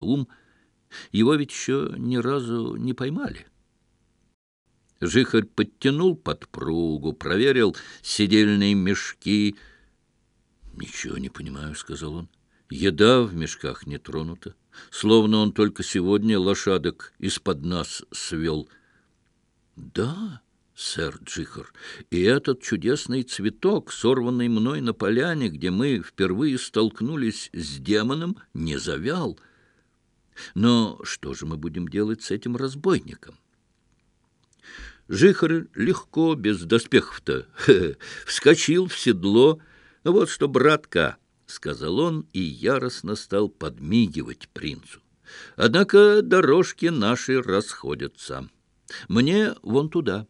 ум, его ведь еще ни разу не поймали. Жихарь подтянул подпругу, проверил сидельные мешки. «Ничего не понимаю», — сказал он. «Еда в мешках не тронута, словно он только сегодня лошадок из-под нас свел». «Да», сэр Джихар, и этот чудесный цветок, сорванный мной на поляне, где мы впервые столкнулись с демоном, не завял — но что же мы будем делать с этим разбойником? Жихарь легко, без доспехов-то, вскочил в седло. «Вот что, братка!» — сказал он и яростно стал подмигивать принцу. «Однако дорожки наши расходятся. Мне вон туда,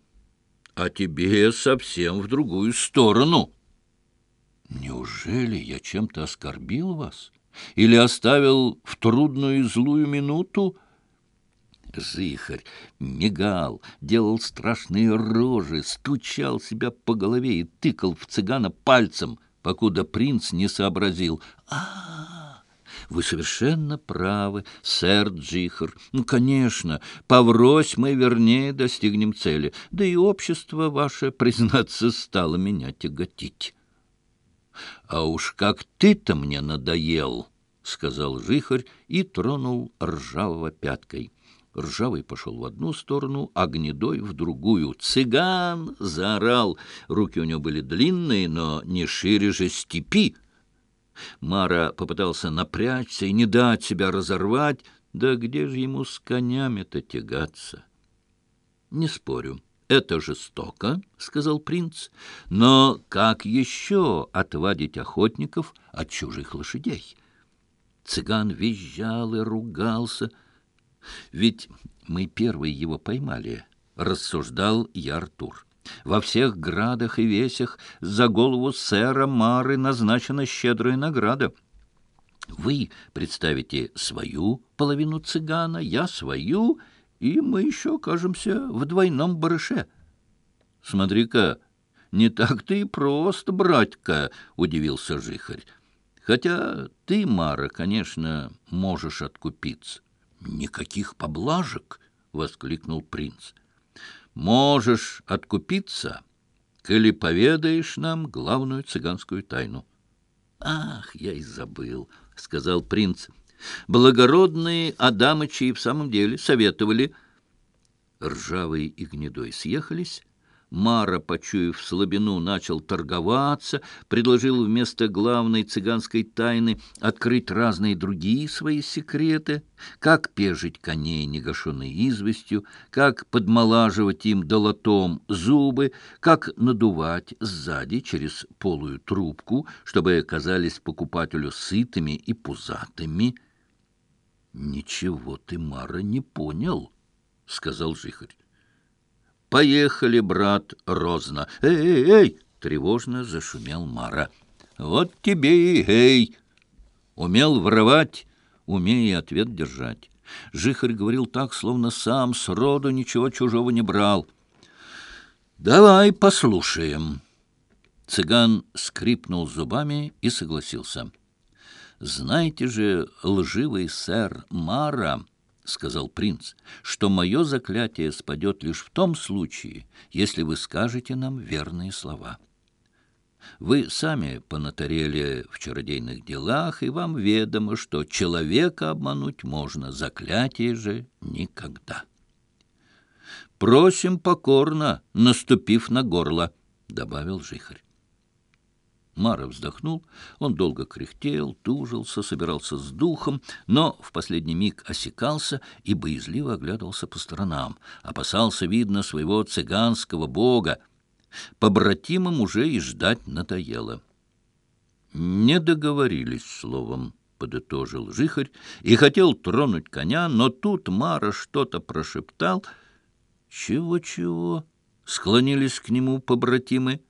а тебе совсем в другую сторону». «Неужели я чем-то оскорбил вас?» или оставил в трудную и злую минуту? Зыхарь мигал, делал страшные рожи, стучал себя по голове и тыкал в цыгана пальцем, покуда принц не сообразил. а, Вы совершенно правы, сэр Джихар. Ну, конечно, поврось мы вернее достигнем цели, да и общество ваше, признаться, стало меня тяготить. А уж как ты-то мне надоел, сказал жихарь и тронул ржавого пяткой. Ржавый пошел в одну сторону, а гнедой в другую. «Цыган!» — заорал. Руки у него были длинные, но не шире же степи. Мара попытался напрячься и не дать себя разорвать. Да где же ему с конями-то тягаться? Не спорю. Это жестоко, — сказал принц, — но как еще отвадить охотников от чужих лошадей? Цыган визжал и ругался. Ведь мы первые его поймали, — рассуждал я Артур. Во всех градах и весях за голову сэра Мары назначена щедрая награда. Вы представите свою половину цыгана, я свою — и мы еще окажемся в двойном барыше. — Смотри-ка, не так ты и просто, братька, — удивился жихарь. — Хотя ты, Мара, конечно, можешь откупиться. — Никаких поблажек, — воскликнул принц. — Можешь откупиться, коли поведаешь нам главную цыганскую тайну. — Ах, я и забыл, — сказал принц. Благородные Адамычи и в самом деле советовали. ржавые и Гнедой съехались. Мара, почуяв слабину, начал торговаться, предложил вместо главной цыганской тайны открыть разные другие свои секреты, как пежить коней негашенной известью, как подмолаживать им долотом зубы, как надувать сзади через полую трубку, чтобы казались покупателю сытыми и пузатыми – «Ничего ты, Мара, не понял», — сказал Жихарь. «Поехали, брат, розно. Эй, эй, эй!» — тревожно зашумел Мара. «Вот тебе и эй!» Умел воровать, умея ответ держать. Жихарь говорил так, словно сам сроду ничего чужого не брал. «Давай послушаем». Цыган скрипнул зубами и согласился. «Знаете же, лживый сэр Мара...» — сказал принц, — что мое заклятие спадет лишь в том случае, если вы скажете нам верные слова. Вы сами понаторели в чародейных делах, и вам ведомо, что человека обмануть можно, заклятие же никогда. «Просим покорно, наступив на Мара вздохнул, он долго кряхтел, тужился, собирался с духом, но в последний миг осекался и боязливо оглядывался по сторонам, опасался, видно, своего цыганского бога. Побратимам уже и ждать надоело. Не договорились словом. — подытожил жихарь, и хотел тронуть коня, но тут Мара что-то прошептал. «Чего-чего?» — склонились к нему побратимы.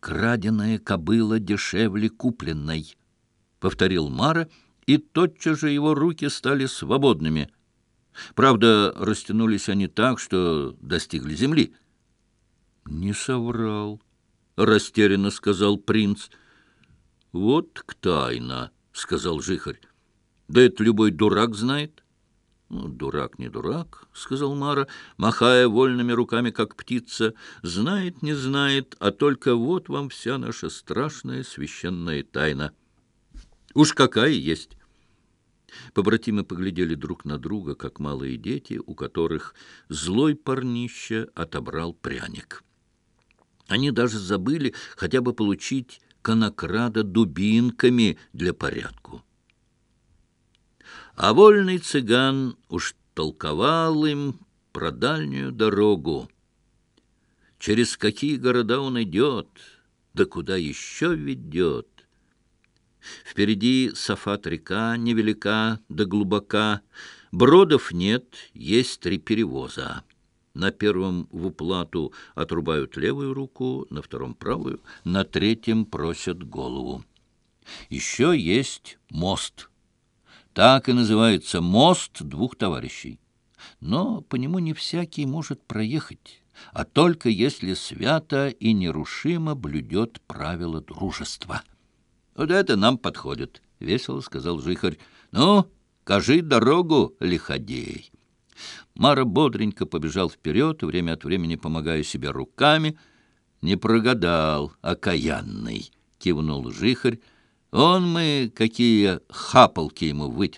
«Краденая кобыла дешевле купленной», — повторил Мара, и тотчас же его руки стали свободными. Правда, растянулись они так, что достигли земли. «Не соврал», — растерянно сказал принц. «Вот к тайна», — сказал Жихарь. Да это любой дурак знает. «Ну, дурак не дурак», — сказал Мара, махая вольными руками, как птица. «Знает, не знает, а только вот вам вся наша страшная священная тайна. Уж какая есть». Побратимы поглядели друг на друга, как малые дети, у которых злой парнище отобрал пряник. Они даже забыли хотя бы получить конокрада дубинками для порядку. А вольный цыган уж толковал им про дальнюю дорогу. Через какие города он идет, да куда еще ведет. Впереди Сафат-река невелика да глубока, бродов нет, есть три перевоза. На первом в уплату отрубают левую руку, на втором — правую, на третьем просят голову. Еще есть мост — так и называется «Мост двух товарищей». Но по нему не всякий может проехать, а только если свято и нерушимо блюдет правила дружества. «Вот это нам подходит», — весело сказал Жихарь. «Ну, кажи дорогу, лиходей». Мара бодренько побежал вперед, время от времени помогая себе руками. «Не прогадал, окаянный!» — кивнул Жихарь. Он мы какие хапалки ему выть.